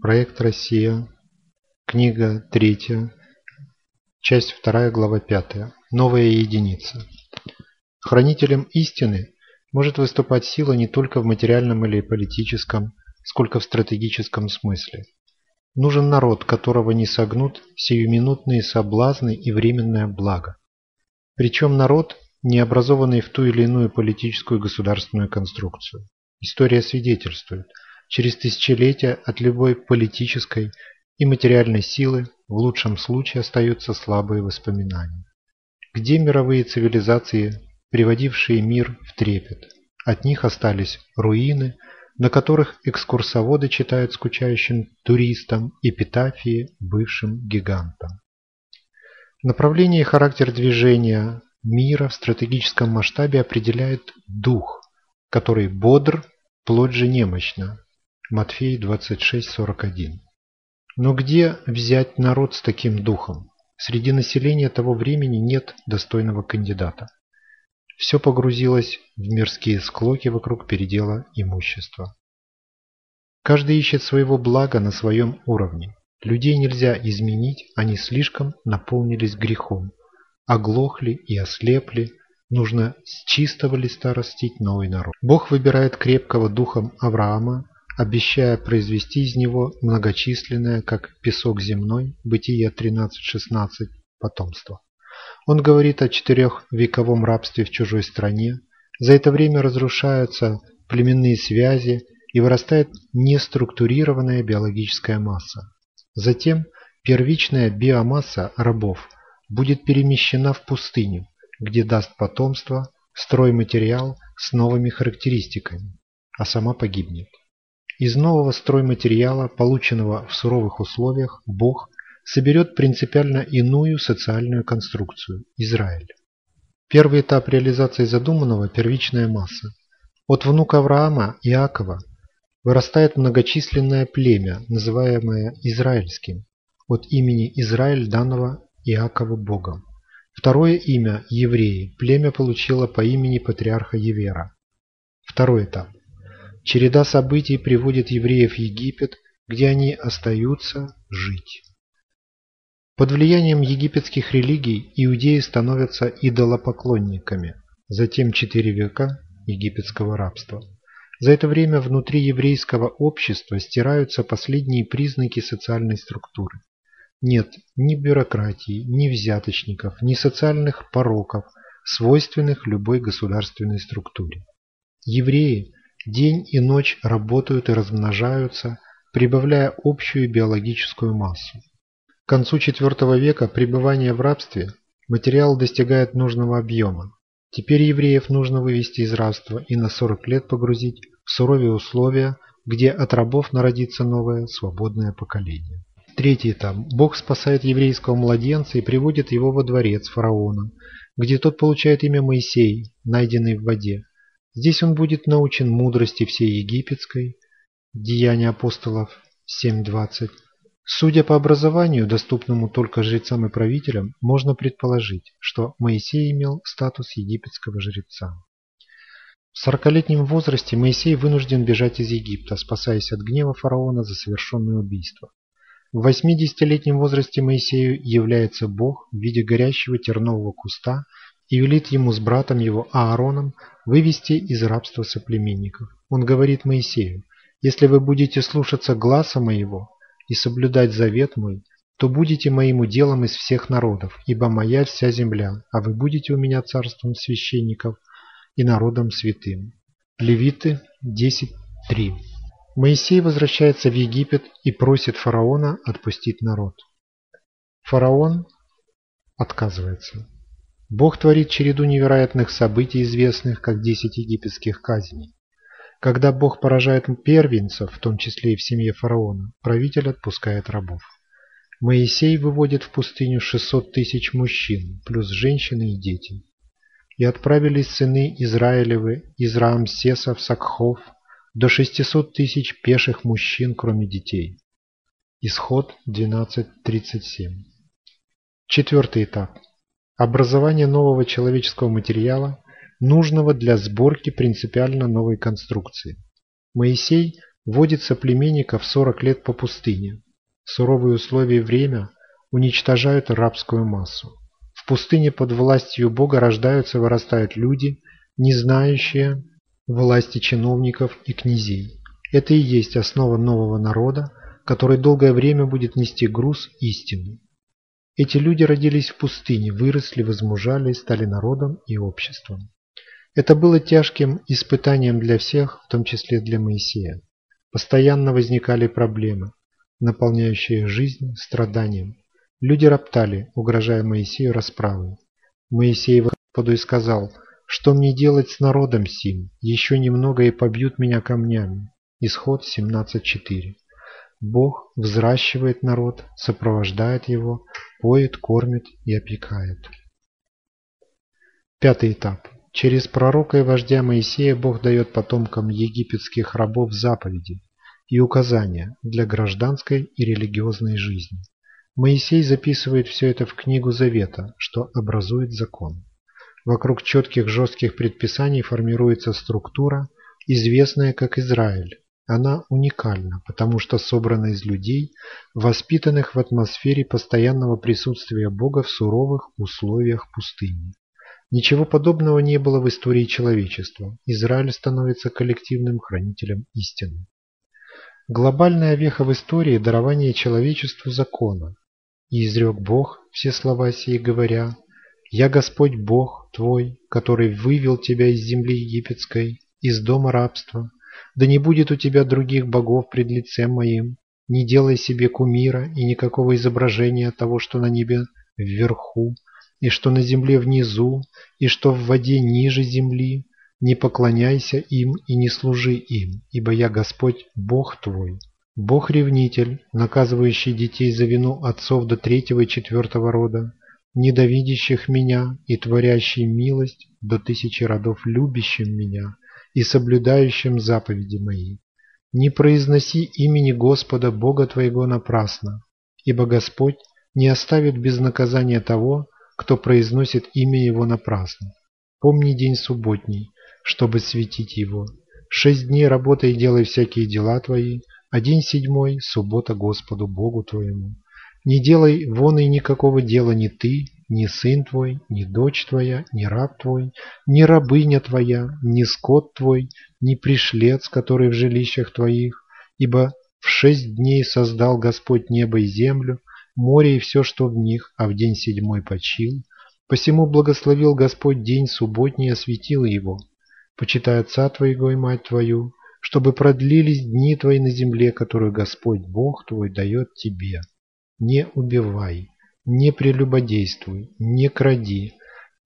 Проект «Россия». Книга 3. Часть 2, глава 5. Новая единица. Хранителем истины может выступать сила не только в материальном или политическом, сколько в стратегическом смысле. Нужен народ, которого не согнут сиюминутные соблазны и временное благо. Причем народ, не образованный в ту или иную политическую государственную конструкцию. История свидетельствует – через тысячелетия от любой политической и материальной силы в лучшем случае остаются слабые воспоминания. Где мировые цивилизации, приводившие мир в трепет? От них остались руины, на которых экскурсоводы читают скучающим туристам эпитафии бывшим гигантам. Направление и характер движения мира в стратегическом масштабе определяет дух, который бодр, плоть же немощна, Матфей 26:41. Но где взять народ с таким духом? Среди населения того времени нет достойного кандидата. Все погрузилось в мирские склоки вокруг передела имущества. Каждый ищет своего блага на своем уровне. Людей нельзя изменить, они слишком наполнились грехом, оглохли и ослепли, нужно с чистого листа растить новый народ. Бог выбирает крепкого духом Авраама, обещая произвести из него многочисленное, как песок земной, Бытие 13.16, потомство. Он говорит о четырехвековом рабстве в чужой стране, за это время разрушаются племенные связи и вырастает неструктурированная биологическая масса. Затем первичная биомасса рабов будет перемещена в пустыню, где даст потомство стройматериал с новыми характеристиками, а сама погибнет. Из нового стройматериала, полученного в суровых условиях, Бог соберет принципиально иную социальную конструкцию – Израиль. Первый этап реализации задуманного – первичная масса. От внука Авраама, Иакова, вырастает многочисленное племя, называемое израильским, от имени Израиль, данного Иакова Богом. Второе имя – евреи, племя получило по имени патриарха Евера. Второй этап – Череда событий приводит евреев в Египет, где они остаются жить. Под влиянием египетских религий иудеи становятся идолопоклонниками, затем четыре века египетского рабства. За это время внутри еврейского общества стираются последние признаки социальной структуры. Нет ни бюрократии, ни взяточников, ни социальных пороков, свойственных любой государственной структуре. Евреи День и ночь работают и размножаются, прибавляя общую биологическую массу. К концу IV века пребывания в рабстве материал достигает нужного объема. Теперь евреев нужно вывести из рабства и на 40 лет погрузить в суровые условия, где от рабов народится новое свободное поколение. Третий этап. Бог спасает еврейского младенца и приводит его во дворец фараона, где тот получает имя Моисей, найденный в воде. Здесь он будет научен мудрости всей египетской, Деяния апостолов 7.20. Судя по образованию, доступному только жрецам и правителям, можно предположить, что Моисей имел статус египетского жреца. В сорокалетнем возрасте Моисей вынужден бежать из Египта, спасаясь от гнева фараона за совершенное убийство. В 80-летнем возрасте Моисею является Бог в виде горящего тернового куста и велит ему с братом его Аароном вывести из рабства соплеменников. Он говорит Моисею, «Если вы будете слушаться гласа моего и соблюдать завет мой, то будете моим уделом из всех народов, ибо моя вся земля, а вы будете у меня царством священников и народом святым». Левиты 10.3 Моисей возвращается в Египет и просит фараона отпустить народ. Фараон отказывается. Бог творит череду невероятных событий, известных как десять египетских казней. Когда Бог поражает первенцев, в том числе и в семье фараона, правитель отпускает рабов. Моисей выводит в пустыню 600 тысяч мужчин, плюс женщины и дети. И отправились сыны Израилевы из Раамсеса Сакхов до 600 тысяч пеших мужчин, кроме детей. Исход 12.37 Четвертый этап. Образование нового человеческого материала, нужного для сборки принципиально новой конструкции. Моисей водит соплеменников 40 лет по пустыне. Суровые условия и время уничтожают рабскую массу. В пустыне под властью Бога рождаются и вырастают люди, не знающие власти чиновников и князей. Это и есть основа нового народа, который долгое время будет нести груз истины. Эти люди родились в пустыне, выросли, возмужали стали народом и обществом. Это было тяжким испытанием для всех, в том числе для Моисея. Постоянно возникали проблемы, наполняющие жизнь страданием. Люди роптали, угрожая Моисею расправой. Моисей Господу и сказал, что мне делать с народом сим, еще немного и побьют меня камнями. Исход 17.4. Бог взращивает народ, сопровождает его, поет, кормит и опекает. Пятый этап. Через пророка и вождя Моисея Бог дает потомкам египетских рабов заповеди и указания для гражданской и религиозной жизни. Моисей записывает все это в книгу Завета, что образует закон. Вокруг четких жестких предписаний формируется структура, известная как Израиль, она уникальна, потому что собрана из людей, воспитанных в атмосфере постоянного присутствия Бога в суровых условиях пустыни. Ничего подобного не было в истории человечества. Израиль становится коллективным хранителем истины. Глобальная веха в истории – дарование человечеству закона. И изрек Бог все слова сии, говоря, «Я Господь Бог твой, который вывел тебя из земли египетской, из дома рабства, да не будет у тебя других богов пред лицем моим. Не делай себе кумира и никакого изображения того, что на небе вверху, и что на земле внизу, и что в воде ниже земли. Не поклоняйся им и не служи им, ибо я Господь, Бог твой. Бог-ревнитель, наказывающий детей за вину отцов до третьего и четвертого рода, недовидящих меня и творящий милость до тысячи родов любящим меня, и соблюдающим заповеди мои. Не произноси имени Господа Бога твоего напрасно, ибо Господь не оставит без наказания того, кто произносит имя Его напрасно. Помни день субботний, чтобы светить его. Шесть дней работай и делай всякие дела твои, а день седьмой – суббота Господу Богу твоему. Не делай вон и никакого дела ни ты, ни сын твой, ни дочь твоя, ни раб твой, ни рабыня твоя, ни скот твой, ни пришлец, который в жилищах твоих, ибо в шесть дней создал Господь небо и землю, море и все, что в них, а в день седьмой почил. Посему благословил Господь день субботний и осветил его. Почитай отца твоего и мать твою, чтобы продлились дни твои на земле, которую Господь Бог твой дает тебе. Не убивай. Не прелюбодействуй, не кради,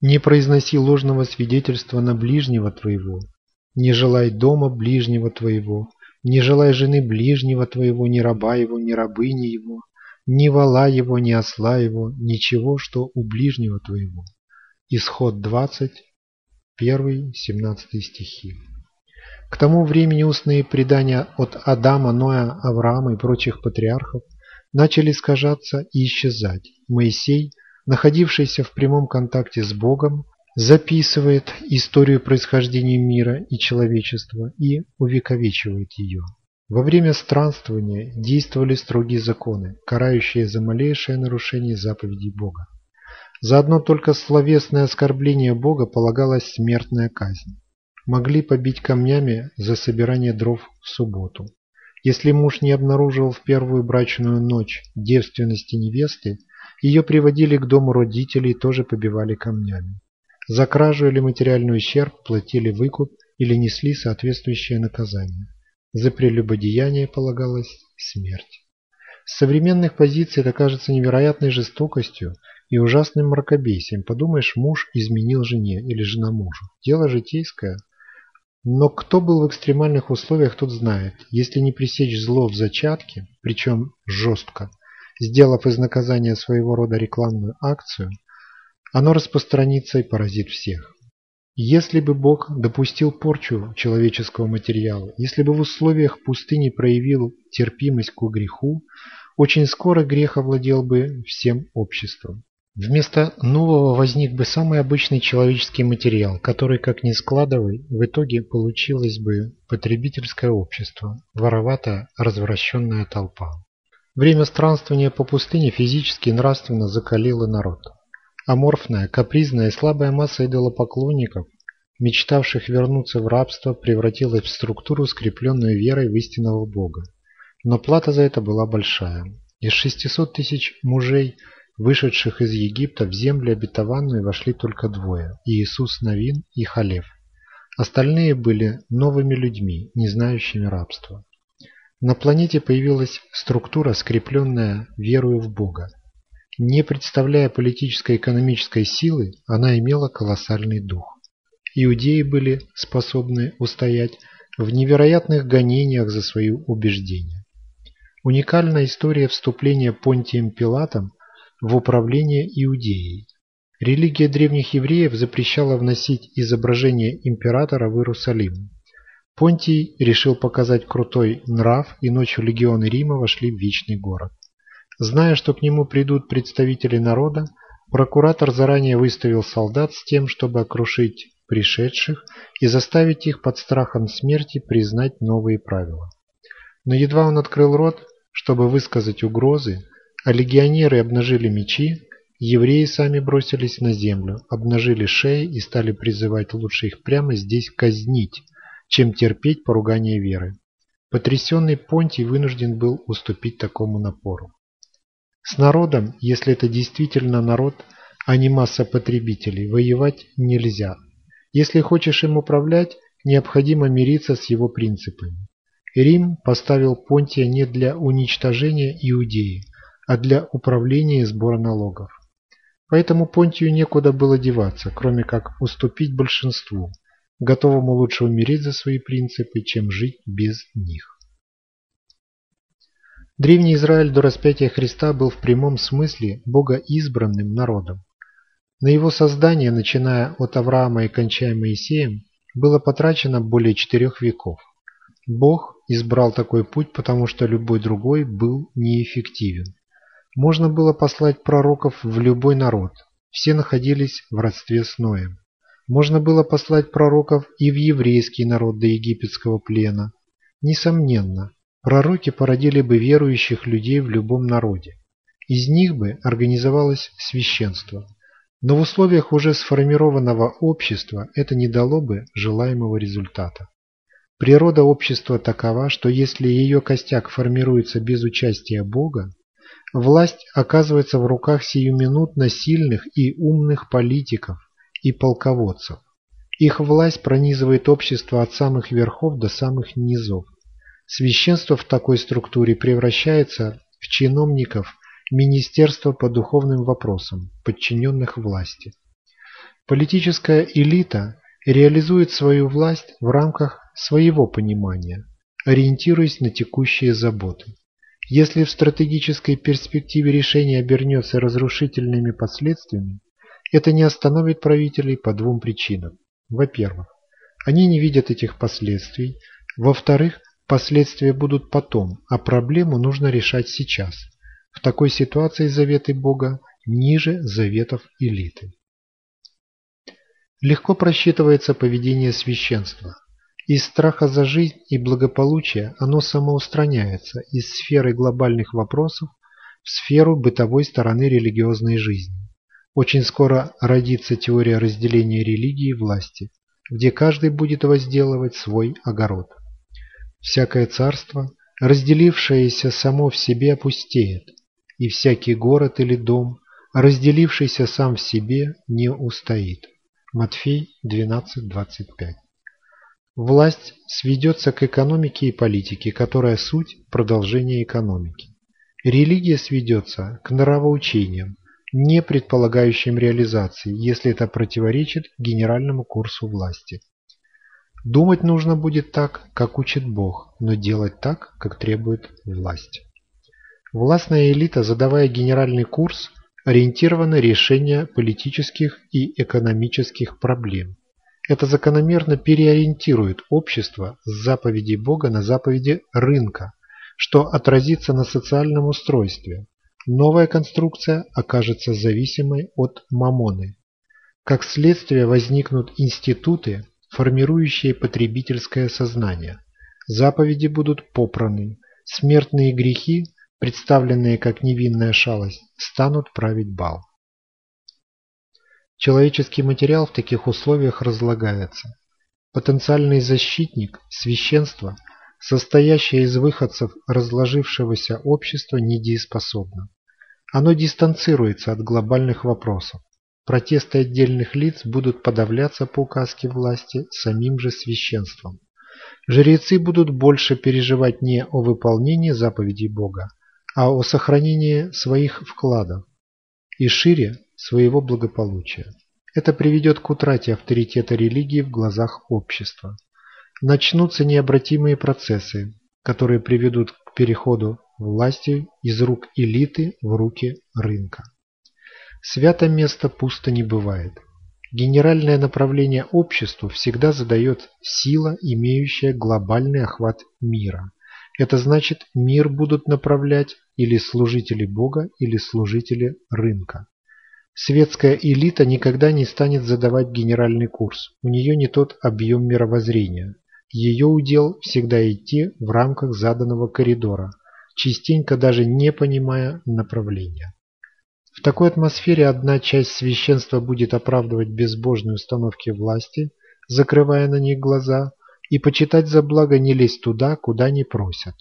не произноси ложного свидетельства на ближнего твоего, не желай дома ближнего твоего, не желай жены ближнего твоего, ни раба его, ни рабыни его, ни вала его, ни осла его, ничего, что у ближнего твоего. Исход 20, 1, 17 стихи. К тому времени устные предания от Адама, Ноя, Авраама и прочих патриархов начали искажаться и исчезать. Моисей, находившийся в прямом контакте с Богом, записывает историю происхождения мира и человечества и увековечивает ее. Во время странствования действовали строгие законы, карающие за малейшее нарушение заповедей Бога. За одно только словесное оскорбление Бога полагалась смертная казнь. Могли побить камнями за собирание дров в субботу. Если муж не обнаружил в первую брачную ночь девственности невесты, ее приводили к дому родителей и тоже побивали камнями. За кражу или материальный ущерб платили выкуп или несли соответствующее наказание. За прелюбодеяние полагалась смерть. С современных позиций это кажется невероятной жестокостью и ужасным мракобесием. Подумаешь, муж изменил жене или жена мужу. Дело житейское – но кто был в экстремальных условиях, тот знает. Если не пресечь зло в зачатке, причем жестко, сделав из наказания своего рода рекламную акцию, оно распространится и поразит всех. Если бы Бог допустил порчу человеческого материала, если бы в условиях пустыни проявил терпимость к греху, очень скоро грех овладел бы всем обществом. Вместо нового возник бы самый обычный человеческий материал, который, как ни складывай, в итоге получилось бы потребительское общество, вороватая, развращенная толпа. Время странствования по пустыне физически и нравственно закалило народ. Аморфная, капризная и слабая масса идолопоклонников, мечтавших вернуться в рабство, превратилась в структуру, скрепленную верой в истинного Бога. Но плата за это была большая. Из 600 тысяч мужей – Вышедших из Египта в землю обетованную вошли только двое – Иисус Навин и Халев. Остальные были новыми людьми, не знающими рабства. На планете появилась структура, скрепленная верою в Бога. Не представляя политической и экономической силы, она имела колоссальный дух. Иудеи были способны устоять в невероятных гонениях за свои убеждения. Уникальная история вступления Понтием Пилатом в управление Иудеей. Религия древних евреев запрещала вносить изображение императора в Иерусалим. Понтий решил показать крутой нрав, и ночью легионы Рима вошли в Вечный город. Зная, что к нему придут представители народа, прокуратор заранее выставил солдат с тем, чтобы окрушить пришедших и заставить их под страхом смерти признать новые правила. Но едва он открыл рот, чтобы высказать угрозы, а легионеры обнажили мечи, евреи сами бросились на землю, обнажили шеи и стали призывать лучше их прямо здесь казнить, чем терпеть поругание веры. Потрясенный Понтий вынужден был уступить такому напору. С народом, если это действительно народ, а не масса потребителей, воевать нельзя. Если хочешь им управлять, необходимо мириться с его принципами. Рим поставил Понтия не для уничтожения Иудеи, а для управления и сбора налогов. Поэтому Понтию некуда было деваться, кроме как уступить большинству, готовому лучше умереть за свои принципы, чем жить без них. Древний Израиль до распятия Христа был в прямом смысле богоизбранным народом. На его создание, начиная от Авраама и кончая Моисеем, было потрачено более четырех веков. Бог избрал такой путь, потому что любой другой был неэффективен. Можно было послать пророков в любой народ, все находились в родстве с Ноем. Можно было послать пророков и в еврейский народ до египетского плена. Несомненно, пророки породили бы верующих людей в любом народе. Из них бы организовалось священство. Но в условиях уже сформированного общества это не дало бы желаемого результата. Природа общества такова, что если ее костяк формируется без участия Бога, Власть оказывается в руках сиюминутно сильных и умных политиков и полководцев. Их власть пронизывает общество от самых верхов до самых низов. Священство в такой структуре превращается в чиновников Министерства по духовным вопросам, подчиненных власти. Политическая элита реализует свою власть в рамках своего понимания, ориентируясь на текущие заботы. Если в стратегической перспективе решение обернется разрушительными последствиями, это не остановит правителей по двум причинам. Во-первых, они не видят этих последствий. Во-вторых, последствия будут потом, а проблему нужно решать сейчас. В такой ситуации заветы Бога ниже заветов элиты. Легко просчитывается поведение священства. Из страха за жизнь и благополучие оно самоустраняется из сферы глобальных вопросов в сферу бытовой стороны религиозной жизни. Очень скоро родится теория разделения религии и власти, где каждый будет возделывать свой огород. Всякое царство, разделившееся само в себе, опустеет, и всякий город или дом, разделившийся сам в себе, не устоит. Матфей 12.25 Власть сведется к экономике и политике, которая суть продолжения экономики. Религия сведется к нравоучениям, не предполагающим реализации, если это противоречит генеральному курсу власти. Думать нужно будет так, как учит Бог, но делать так, как требует власть. Властная элита, задавая генеральный курс, ориентирована на решение политических и экономических проблем. Это закономерно переориентирует общество с заповедей Бога на заповеди рынка, что отразится на социальном устройстве, новая конструкция окажется зависимой от мамоны. Как следствие возникнут институты, формирующие потребительское сознание. Заповеди будут попраны, смертные грехи, представленные как невинная шалость, станут править бал. Человеческий материал в таких условиях разлагается. Потенциальный защитник, священство, состоящее из выходцев разложившегося общества, недееспособно. Оно дистанцируется от глобальных вопросов. Протесты отдельных лиц будут подавляться по указке власти самим же священством. Жрецы будут больше переживать не о выполнении заповедей Бога, а о сохранении своих вкладов и шире своего благополучия. Это приведет к утрате авторитета религии в глазах общества. Начнутся необратимые процессы, которые приведут к переходу власти из рук элиты в руки рынка. Свято место пусто не бывает. Генеральное направление обществу всегда задает сила, имеющая глобальный охват мира. Это значит, мир будут направлять или служители Бога, или служители рынка. Светская элита никогда не станет задавать генеральный курс, у нее не тот объем мировоззрения. Ее удел всегда идти в рамках заданного коридора, частенько даже не понимая направления. В такой атмосфере одна часть священства будет оправдывать безбожные установки власти, закрывая на них глаза, и почитать за благо не лезть туда, куда не просят.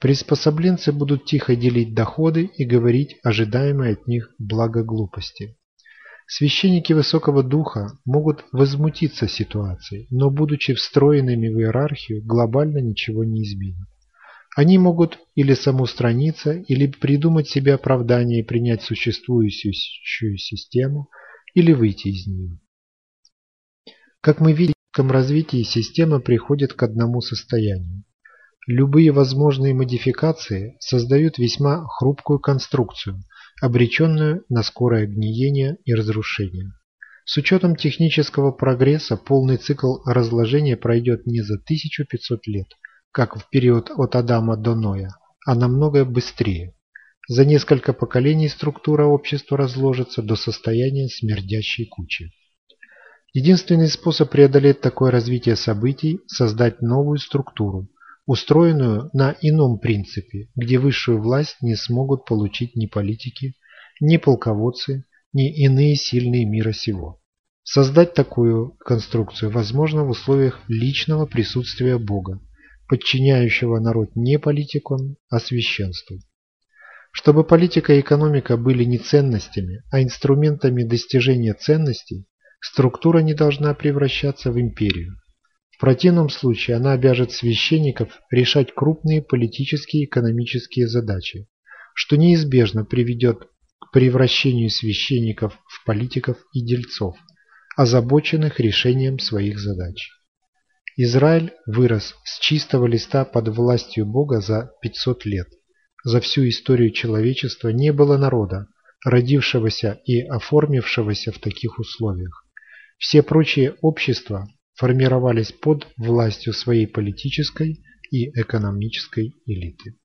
Приспособленцы будут тихо делить доходы и говорить ожидаемое от них благо глупости. Священники высокого духа могут возмутиться ситуацией, но будучи встроенными в иерархию, глобально ничего не изменят. Они могут или самоустраниться, или придумать себе оправдание и принять существующую систему, или выйти из нее. Как мы видим, в развитии система приходит к одному состоянию Любые возможные модификации создают весьма хрупкую конструкцию, обреченную на скорое гниение и разрушение. С учетом технического прогресса полный цикл разложения пройдет не за 1500 лет, как в период от Адама до Ноя, а намного быстрее. За несколько поколений структура общества разложится до состояния смердящей кучи. Единственный способ преодолеть такое развитие событий – создать новую структуру, устроенную на ином принципе, где высшую власть не смогут получить ни политики, ни полководцы, ни иные сильные мира сего. Создать такую конструкцию возможно в условиях личного присутствия Бога, подчиняющего народ не политикам, а священству. Чтобы политика и экономика были не ценностями, а инструментами достижения ценностей, структура не должна превращаться в империю. В противном случае она обяжет священников решать крупные политические и экономические задачи, что неизбежно приведет к превращению священников в политиков и дельцов, озабоченных решением своих задач. Израиль вырос с чистого листа под властью Бога за 500 лет. За всю историю человечества не было народа, родившегося и оформившегося в таких условиях. Все прочие общества формировались под властью своей политической и экономической элиты.